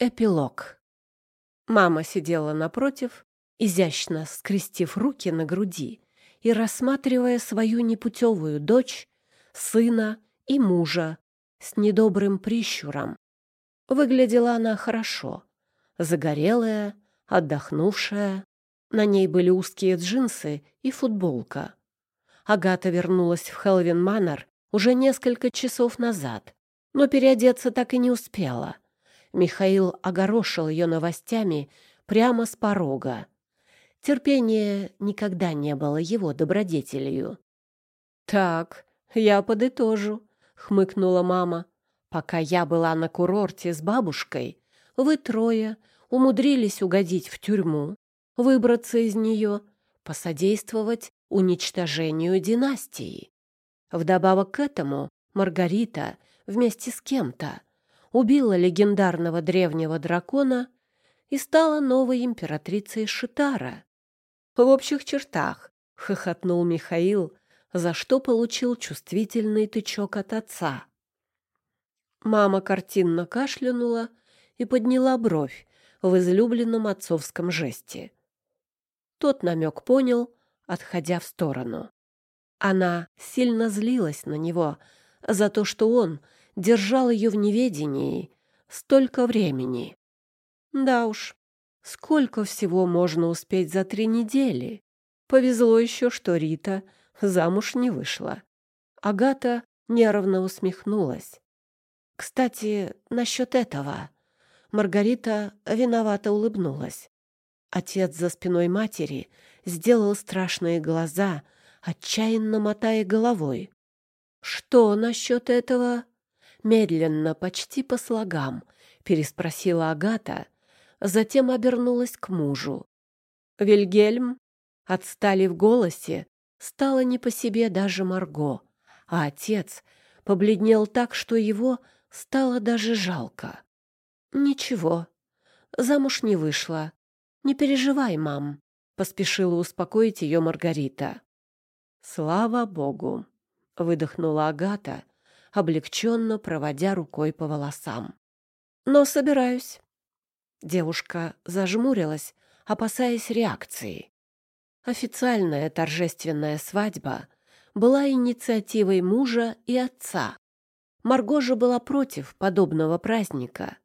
Эпилог. Мама сидела напротив, изящно скрестив руки на груди и рассматривая свою непутевую дочь, сына и мужа с недобрым прищуром. Выглядела она хорошо, загорелая, отдохнувшая. На ней были узкие джинсы и футболка. Агата вернулась в Хелвин Манор уже несколько часов назад, но переодеться так и не успела — Михаил огорошил ее новостями прямо с порога. Терпение никогда не было его добродетелью. «Так, я подытожу», — хмыкнула мама. «Пока я была на курорте с бабушкой, вы трое умудрились угодить в тюрьму, выбраться из нее, посодействовать уничтожению династии. Вдобавок к этому Маргарита вместе с кем-то убила легендарного древнего дракона и стала новой императрицей Шитара. В общих чертах хохотнул Михаил, за что получил чувствительный тычок от отца. Мама картинно кашлянула и подняла бровь в излюбленном отцовском жесте. Тот намек понял, отходя в сторону. Она сильно злилась на него за то, что он держал ее в неведении столько времени. Да уж, сколько всего можно успеть за три недели. Повезло еще, что Рита замуж не вышла. Агата нервно усмехнулась. Кстати, насчет этого. Маргарита виновато улыбнулась. Отец за спиной матери сделал страшные глаза, отчаянно мотая головой. «Что насчет этого?» Медленно, почти по слогам, переспросила Агата, затем обернулась к мужу. Вильгельм отстали в голосе, стало не по себе даже Марго, а отец побледнел так, что его стало даже жалко. «Ничего, замуж не вышла. Не переживай, мам», — поспешила успокоить ее Маргарита. «Слава богу!» — выдохнула Агата, облегченно проводя рукой по волосам. «Но собираюсь». Девушка зажмурилась, опасаясь реакции. Официальная торжественная свадьба была инициативой мужа и отца. Марго же была против подобного праздника.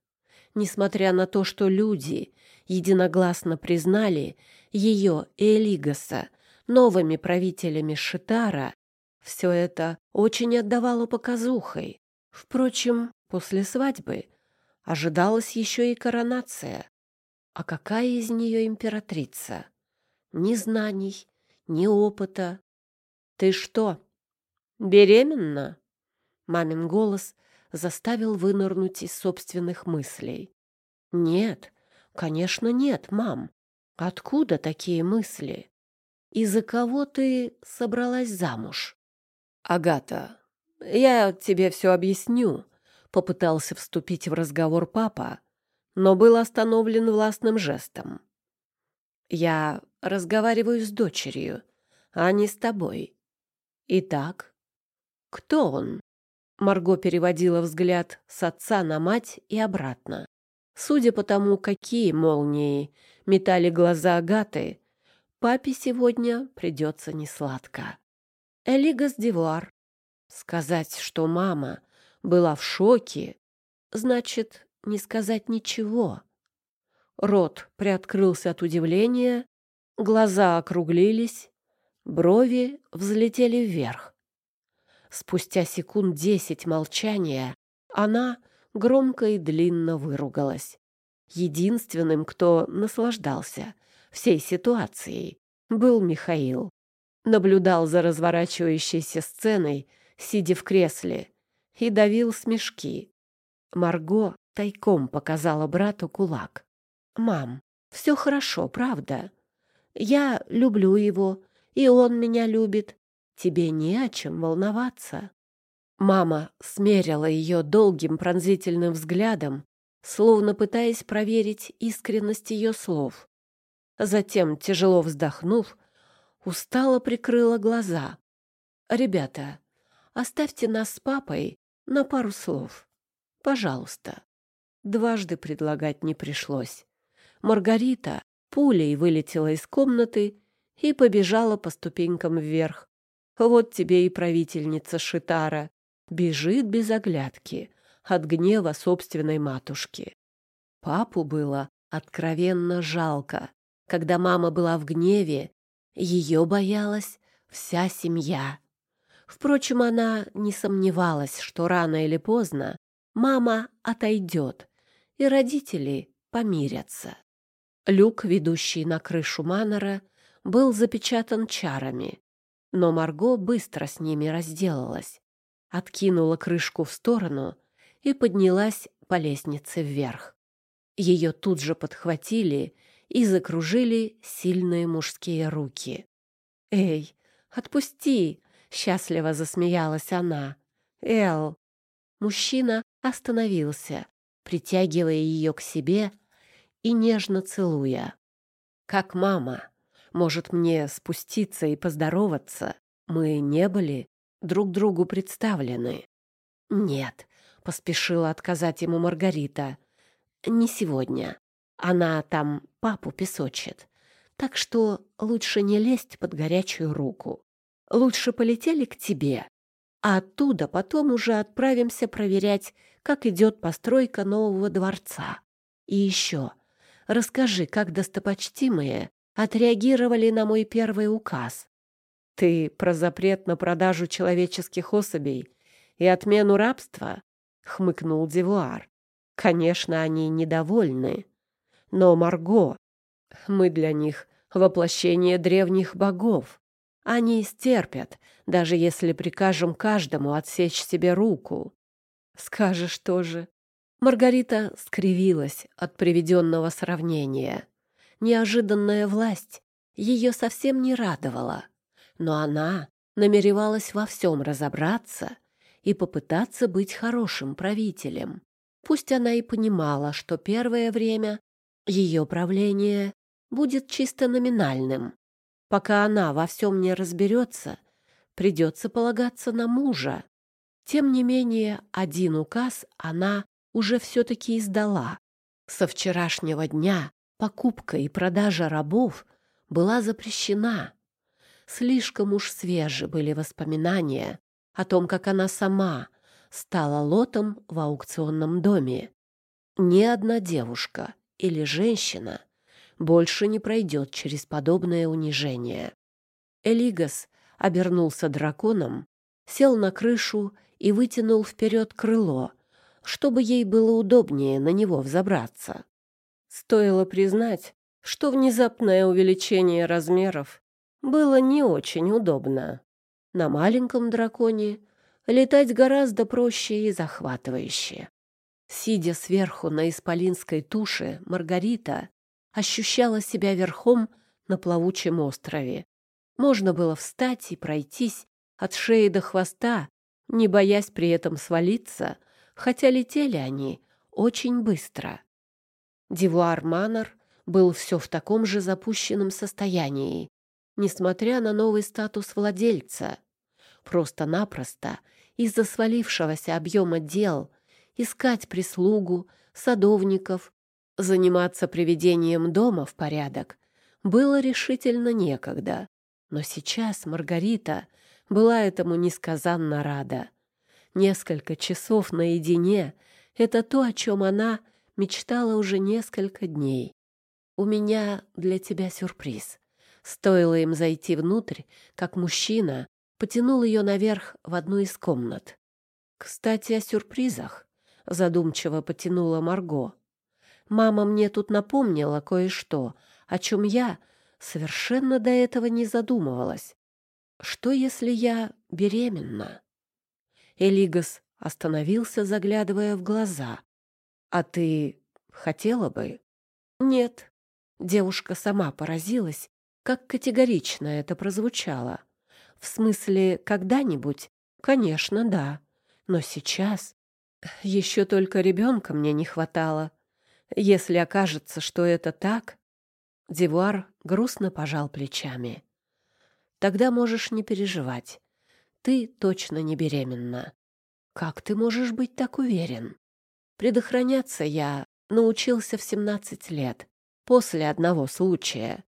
Несмотря на то, что люди единогласно признали ее и Элигаса новыми правителями Шитара, все это очень отдавало показухой. Впрочем, после свадьбы ожидалась еще и коронация. А какая из нее императрица? Ни знаний, ни опыта. «Ты что, беременна?» Мамин голос заставил вынырнуть из собственных мыслей. «Нет, конечно нет, мам. Откуда такие мысли? И за кого ты собралась замуж?» «Агата, я тебе все объясню», — попытался вступить в разговор папа, но был остановлен властным жестом. «Я разговариваю с дочерью, а не с тобой. Итак, кто он?» Марго переводила взгляд с отца на мать и обратно. Судя по тому, какие молнии метали глаза Агаты, папе сегодня придется несладко. Элигас Дивуар. Сказать, что мама была в шоке, значит не сказать ничего. Рот приоткрылся от удивления, глаза округлились, брови взлетели вверх. Спустя секунд десять молчания она громко и длинно выругалась. Единственным, кто наслаждался всей ситуацией, был Михаил наблюдал за разворачивающейся сценой, сидя в кресле, и давил смешки. Марго тайком показала брату кулак. «Мам, все хорошо, правда? Я люблю его, и он меня любит. Тебе не о чем волноваться». Мама смерила ее долгим пронзительным взглядом, словно пытаясь проверить искренность ее слов. Затем, тяжело вздохнув, устало прикрыла глаза. «Ребята, оставьте нас с папой на пару слов. Пожалуйста». Дважды предлагать не пришлось. Маргарита пулей вылетела из комнаты и побежала по ступенькам вверх. Вот тебе и правительница Шитара. Бежит без оглядки от гнева собственной матушки. Папу было откровенно жалко. Когда мама была в гневе, ее боялась вся семья. Впрочем, она не сомневалась, что рано или поздно мама отойдет, и родители помирятся. Люк, ведущий на крышу Манора, был запечатан чарами, но Марго быстро с ними разделалась, откинула крышку в сторону и поднялась по лестнице вверх. Ее тут же подхватили и закружили сильные мужские руки. «Эй, отпусти!» — счастливо засмеялась она. «Эл!» Мужчина остановился, притягивая ее к себе и нежно целуя. «Как мама, может, мне спуститься и поздороваться? Мы не были друг другу представлены». «Нет», — поспешила отказать ему Маргарита. «Не сегодня. Она там папу песочит. Так что лучше не лезть под горячую руку. Лучше полетели к тебе, а оттуда потом уже отправимся проверять, как идет постройка нового дворца. И еще, расскажи, как достопочтимые отреагировали на мой первый указ. Ты про запрет на продажу человеческих особей и отмену рабства? — хмыкнул Девуар. Конечно, они недовольны. Но, Марго, мы для них воплощение древних богов. Они стерпят, даже если прикажем каждому отсечь себе руку. Скажешь тоже. Маргарита скривилась от приведенного сравнения. Неожиданная власть ее совсем не радовала, но она намеревалась во всем разобраться и попытаться быть хорошим правителем. Пусть она и понимала, что первое время ее правление будет чисто номинальным. Пока она во всем не разберется, придется полагаться на мужа. Тем не менее, один указ она уже все-таки издала. Со вчерашнего дня покупка и продажа рабов была запрещена. Слишком уж свежи были воспоминания о том, как она сама стала лотом в аукционном доме. Ни одна девушка или женщина больше не пройдет через подобное унижение. Элигас обернулся драконом, сел на крышу и вытянул вперед крыло, чтобы ей было удобнее на него взобраться. Стоило признать, что внезапное увеличение размеров было не очень удобно. На маленьком драконе летать гораздо проще и захватывающе. Сидя сверху на исполинской туше, Маргарита ощущала себя верхом на плавучем острове. Можно было встать и пройтись от шеи до хвоста, не боясь при этом свалиться, хотя летели они очень быстро. Дивуар Манор был все в таком же запущенном состоянии, несмотря на новый статус владельца. Просто-напросто из-за свалившегося объема дел искать прислугу, садовников, заниматься приведением дома в порядок было решительно некогда. Но сейчас Маргарита была этому несказанно рада. Несколько часов наедине — это то, о чем она мечтала уже несколько дней. «У меня для тебя сюрприз». Стоило им зайти внутрь, как мужчина потянул ее наверх в одну из комнат. «Кстати, о сюрпризах», — задумчиво потянула Марго. «Мама мне тут напомнила кое-что, о чем я совершенно до этого не задумывалась. Что, если я беременна?» Элигас остановился, заглядывая в глаза. «А ты хотела бы?» «Нет». Девушка сама поразилась, как категорично это прозвучало. В смысле, когда-нибудь? Конечно, да. Но сейчас еще только ребенка мне не хватало. Если окажется, что это так... Дивуар грустно пожал плечами. Тогда можешь не переживать. Ты точно не беременна. Как ты можешь быть так уверен? Предохраняться я научился в 17 лет, после одного случая.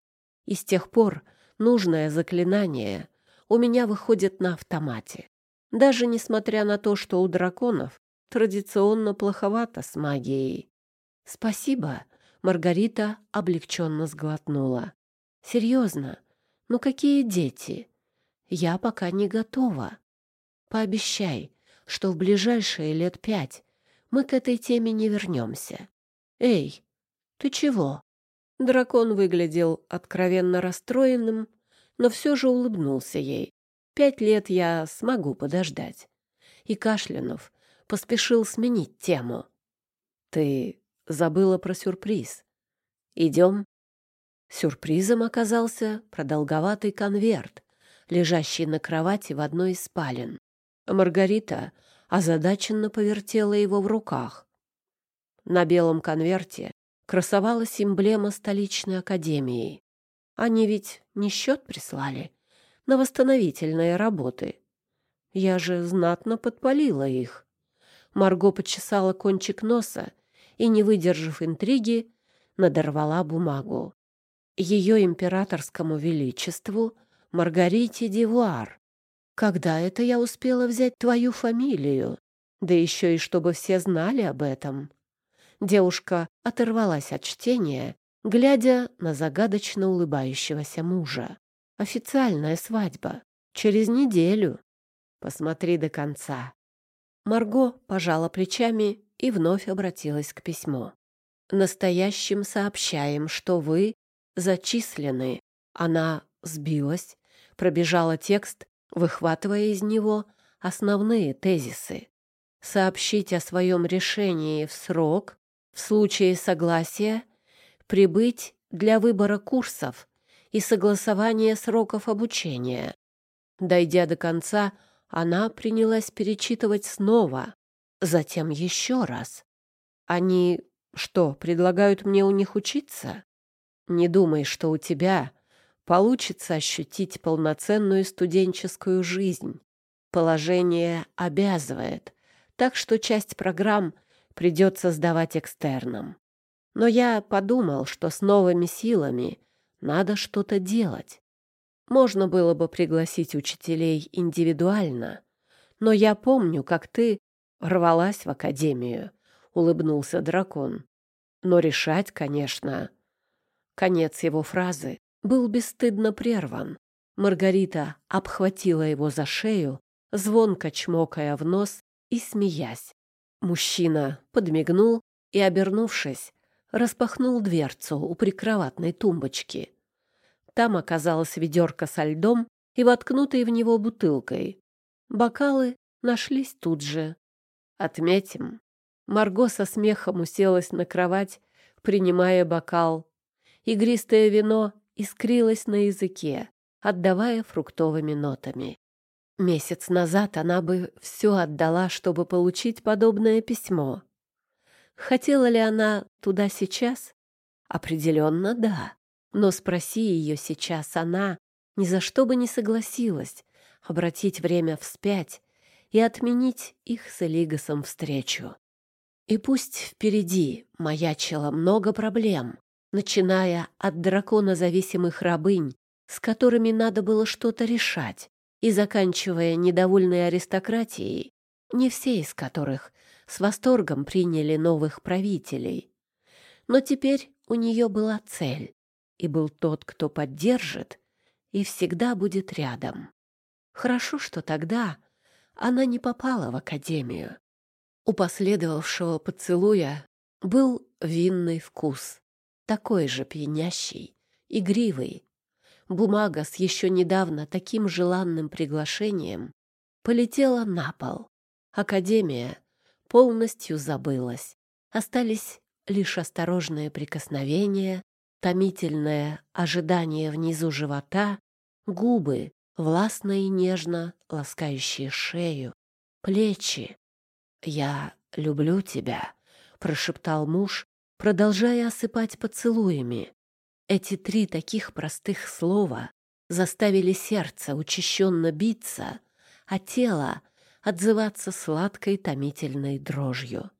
И с тех пор нужное заклинание у меня выходит на автомате. Даже несмотря на то, что у драконов традиционно плоховато с магией. «Спасибо», — Маргарита облегченно сглотнула. «Серьезно? Ну какие дети? Я пока не готова. Пообещай, что в ближайшие лет пять мы к этой теме не вернемся. Эй, ты чего?» Дракон выглядел откровенно расстроенным, но все же улыбнулся ей. «Пять лет я смогу подождать». И Кашлянов поспешил сменить тему. «Ты забыла про сюрприз. Идем?» Сюрпризом оказался продолговатый конверт, лежащий на кровати в одной из спален. Маргарита озадаченно повертела его в руках. На белом конверте красовалась эмблема столичной академии. Они ведь не счет прислали на восстановительные работы. Я же знатно подпалила их. Марго почесала кончик носа и, не выдержав интриги, надорвала бумагу. Ее императорскому величеству Маргарите Дивуар. Когда это я успела взять твою фамилию? Да еще и чтобы все знали об этом. Девушка оторвалась от чтения, глядя на загадочно улыбающегося мужа. Официальная свадьба. Через неделю. Посмотри до конца. Марго пожала плечами и вновь обратилась к письму. «Настоящим сообщаем, что вы зачислены». Она сбилась, пробежала текст, выхватывая из него основные тезисы. Сообщить о своем решении в срок, в случае согласия, прибыть для выбора курсов и согласования сроков обучения. Дойдя до конца, она принялась перечитывать снова, затем еще раз. Они что, предлагают мне у них учиться? Не думай, что у тебя получится ощутить полноценную студенческую жизнь. Положение обязывает, так что часть программ придется сдавать экстерном. Но я подумал, что с новыми силами надо что-то делать. Можно было бы пригласить учителей индивидуально, но я помню, как ты рвалась в академию, — улыбнулся дракон. Но решать, конечно. Конец его фразы был бесстыдно прерван. Маргарита обхватила его за шею, звонко чмокая в нос и смеясь. Мужчина подмигнул и, обернувшись, распахнул дверцу у прикроватной тумбочки. Там оказалась ведерко со льдом и воткнутой в него бутылкой. Бокалы нашлись тут же. Отметим. Марго со смехом уселась на кровать, принимая бокал. Игристое вино искрилось на языке, отдавая фруктовыми нотами. Месяц назад она бы все отдала, чтобы получить подобное письмо. Хотела ли она туда сейчас? Определенно, да. Но спроси ее сейчас она, ни за что бы не согласилась обратить время вспять и отменить их с Элигасом встречу. И пусть впереди маячило много проблем, начиная от дракона зависимых рабынь, с которыми надо было что-то решать, и заканчивая недовольной аристократией, не все из которых с восторгом приняли новых правителей. Но теперь у нее была цель, и был тот, кто поддержит и всегда будет рядом. Хорошо, что тогда она не попала в академию. У последовавшего поцелуя был винный вкус, такой же пьянящий, игривый. Бумага с еще недавно таким желанным приглашением полетела на пол. Академия полностью забылась. Остались лишь осторожные прикосновения, томительное ожидание внизу живота, губы, властно и нежно ласкающие шею, плечи. «Я люблю тебя», — прошептал муж, продолжая осыпать поцелуями. Эти три таких простых слова заставили сердце учащенно биться, а тело отзываться сладкой томительной дрожью.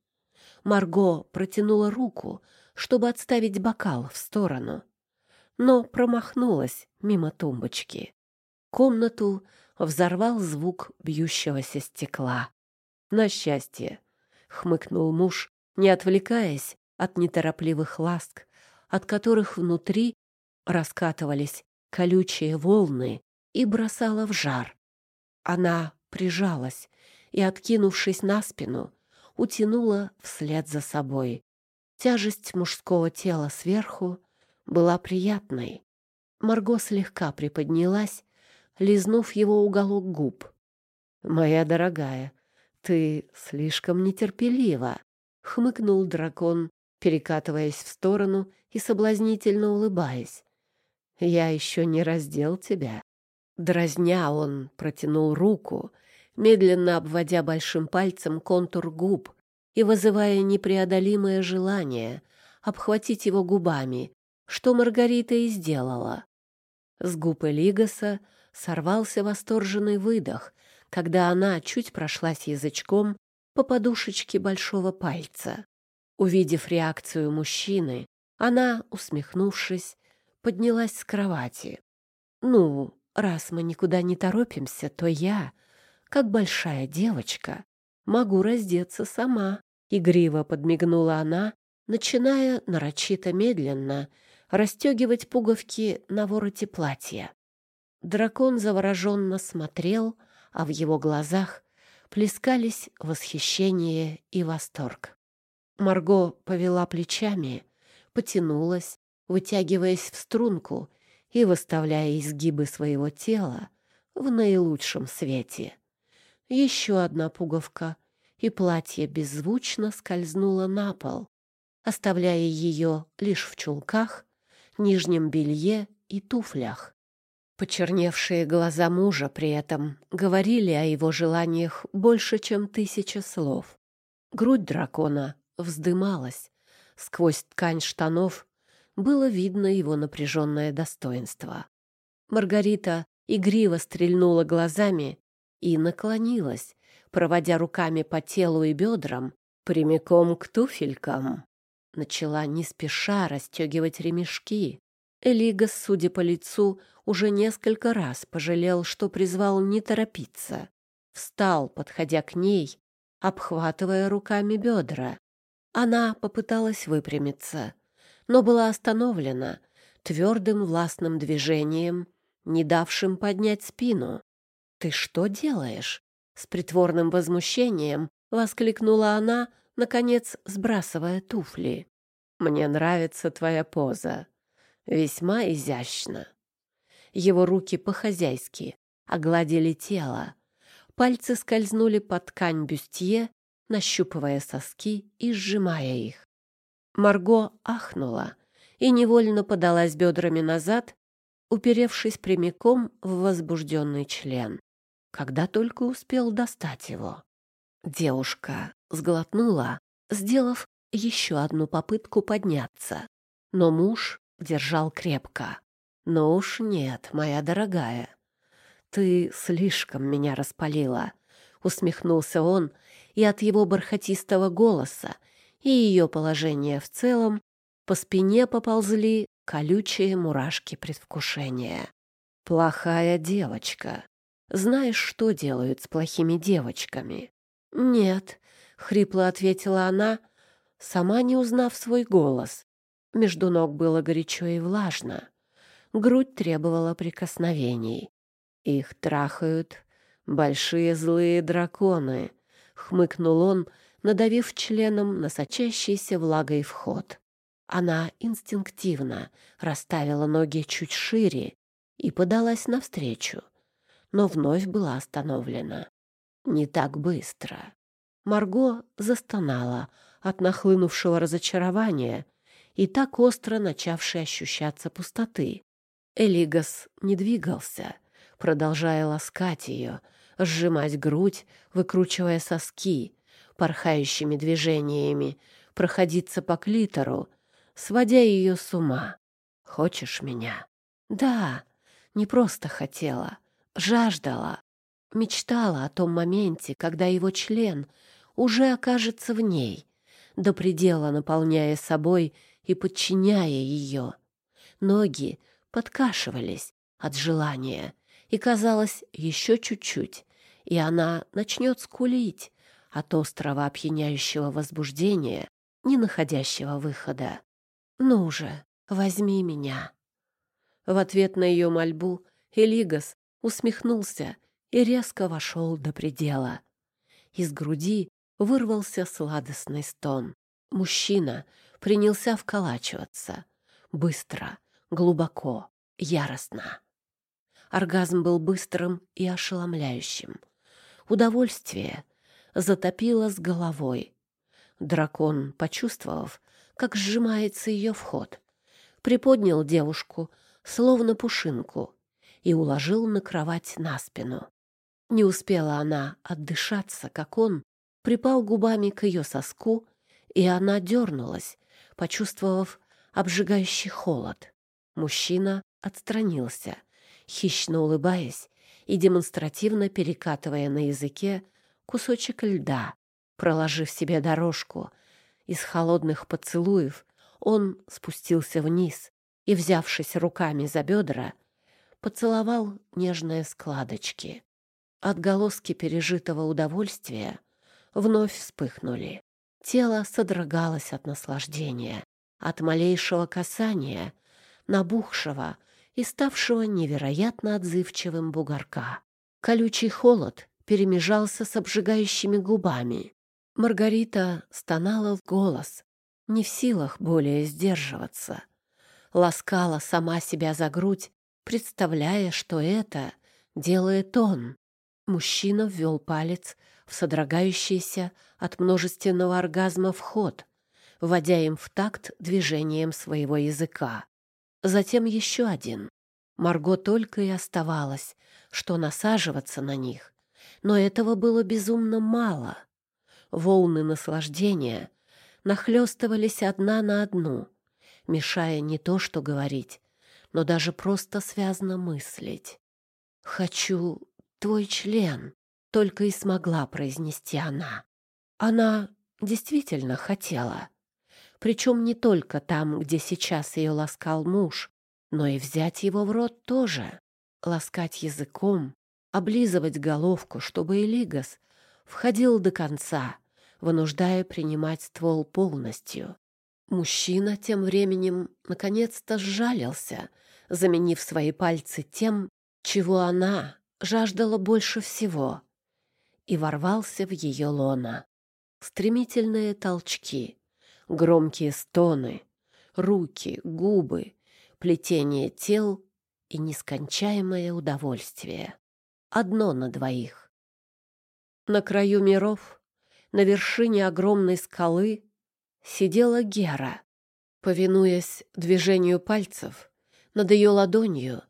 Марго протянула руку, чтобы отставить бокал в сторону, но промахнулась мимо тумбочки. Комнату взорвал звук бьющегося стекла. «На счастье!» — хмыкнул муж, не отвлекаясь от неторопливых ласк, от которых внутри раскатывались колючие волны и бросала в жар. Она прижалась и, откинувшись на спину, утянула вслед за собой. Тяжесть мужского тела сверху была приятной. Марго слегка приподнялась, лизнув его уголок губ. «Моя дорогая, ты слишком нетерпелива», — хмыкнул дракон, перекатываясь в сторону и соблазнительно улыбаясь. «Я еще не раздел тебя». Дразня он протянул руку, медленно обводя большим пальцем контур губ и вызывая непреодолимое желание обхватить его губами, что Маргарита и сделала. С губ Элигаса сорвался восторженный выдох, когда она чуть прошлась язычком по подушечке большого пальца. Увидев реакцию мужчины, она, усмехнувшись, поднялась с кровати. «Ну, раз мы никуда не торопимся, то я, как большая девочка, могу раздеться сама», — игриво подмигнула она, начиная нарочито медленно расстегивать пуговки на вороте платья. Дракон завороженно смотрел, а в его глазах плескались восхищение и восторг. Марго повела плечами, потянулась, вытягиваясь в струнку и выставляя изгибы своего тела в наилучшем свете. Еще одна пуговка, и платье беззвучно скользнуло на пол, оставляя ее лишь в чулках, нижнем белье и туфлях. Почерневшие глаза мужа при этом говорили о его желаниях больше, чем тысяча слов. Грудь дракона вздымалась. Сквозь ткань штанов было видно его напряженное достоинство. Маргарита игриво стрельнула глазами и наклонилась, проводя руками по телу и бедрам прямиком к туфелькам. Начала не спеша расстегивать ремешки. Элигас, судя по лицу, уже несколько раз пожалел, что призвал не торопиться. Встал, подходя к ней, обхватывая руками бедра. Она попыталась выпрямиться, но была остановлена твердым властным движением, не давшим поднять спину. «Ты что делаешь?» С притворным возмущением воскликнула она, наконец сбрасывая туфли. «Мне нравится твоя поза. Весьма изящно». Его руки по-хозяйски огладили тело. Пальцы скользнули под ткань бюстье, нащупывая соски и сжимая их. Марго ахнула и невольно подалась бедрами назад, уперевшись прямиком в возбужденный член. Когда только успел достать его. Девушка сглотнула, сделав еще одну попытку подняться. Но муж держал крепко. «Ну уж нет, моя дорогая, ты слишком меня распалила», — усмехнулся он, и от его бархатистого голоса и ее положения в целом по спине поползли колючие мурашки предвкушения. «Плохая девочка. Знаешь, что делают с плохими девочками?» «Нет», — хрипло ответила она, сама не узнав свой голос. Между ног было горячо и влажно. Грудь требовала прикосновений. Их трахают большие злые драконы, хмыкнул он, надавив членом на сочащийся влагой вход. Она инстинктивно расставила ноги чуть шире и подалась навстречу, но вновь была остановлена. Не так быстро. Марго застонала от нахлынувшего разочарования и так остро начавшей ощущаться пустоты. Элигас не двигался, продолжая ласкать ее, сжимать грудь, выкручивая соски, порхающими движениями, проходиться по клитору, сводя ее с ума. «Хочешь меня?» «Да, не просто хотела, жаждала, мечтала о том моменте, когда его член уже окажется в ней, до предела наполняя собой и подчиняя ее. Ноги подкашивались от желания, и казалось, еще чуть-чуть, и она начнет скулить от острого опьяняющего возбуждения, не находящего выхода. «Ну же, возьми меня!» В ответ на ее мольбу Элигас усмехнулся и резко вошел до предела. Из груди вырвался сладостный стон. Мужчина принялся вколачиваться. Быстро, глубоко, яростно. Оргазм был быстрым и ошеломляющим. Удовольствие затопило с головой. Дракон, почувствовав, как сжимается ее вход, приподнял девушку, словно пушинку, и уложил на кровать на спину. Не успела она отдышаться, как он припал губами к ее соску, и она дернулась, почувствовав обжигающий холод. Мужчина отстранился, хищно улыбаясь и демонстративно перекатывая на языке кусочек льда. Проложив себе дорожку из холодных поцелуев, он спустился вниз и, взявшись руками за бедра, поцеловал нежные складочки. Отголоски пережитого удовольствия вновь вспыхнули. Тело содрогалось от наслаждения, от малейшего касания, набухшего и ставшего невероятно отзывчивым бугорка. Колючий холод перемежался с обжигающими губами. Маргарита стонала в голос, не в силах более сдерживаться. Ласкала сама себя за грудь, представляя, что это делает он. Мужчина ввел палец в содрогающийся от множественного оргазма вход, вводя им в такт движением своего языка. Затем еще один. Марго только и оставалось, что насаживаться на них. Но этого было безумно мало. Волны наслаждения нахлестывались одна на одну, мешая не то что говорить, но даже просто связно мыслить. «Хочу твой член», — только и смогла произнести она. Она действительно хотела. Причем не только там, где сейчас ее ласкал муж, но и взять его в рот тоже. Ласкать языком, облизывать головку, чтобы Элигас входил до конца, вынуждая принимать ствол полностью. Мужчина тем временем наконец-то сжалился, заменив свои пальцы тем, чего она жаждала больше всего, и ворвался в ее лона. Стремительные толчки, громкие стоны, руки, губы, плетение тел и нескончаемое удовольствие. Одно на двоих. На краю миров, на вершине огромной скалы, сидела Гера. Повинуясь движению пальцев, над ее ладонью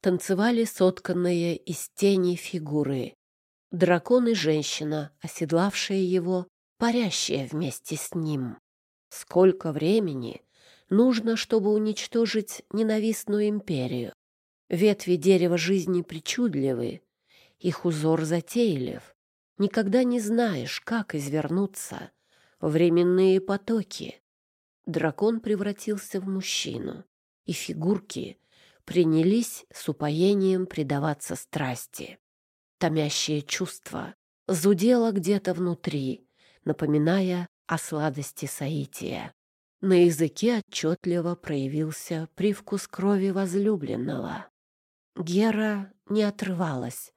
танцевали сотканные из тени фигуры. Дракон и женщина, оседлавшая его, парящая вместе с ним. Сколько времени нужно, чтобы уничтожить ненавистную империю? Ветви дерева жизни причудливы, их узор затейлив. Никогда не знаешь, как извернуться. Временные потоки. Дракон превратился в мужчину, и фигурки принялись с упоением предаваться страсти. Томящее чувство зудело где-то внутри, напоминая о сладости соития. На языке отчетливо проявился привкус крови возлюбленного. Гера не отрывалась,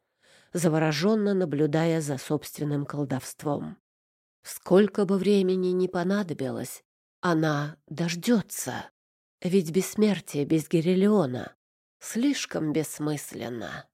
завороженно наблюдая за собственным колдовством. Сколько бы времени ни понадобилось, она дождется. Ведь бессмертие без Герелиона слишком бессмысленно.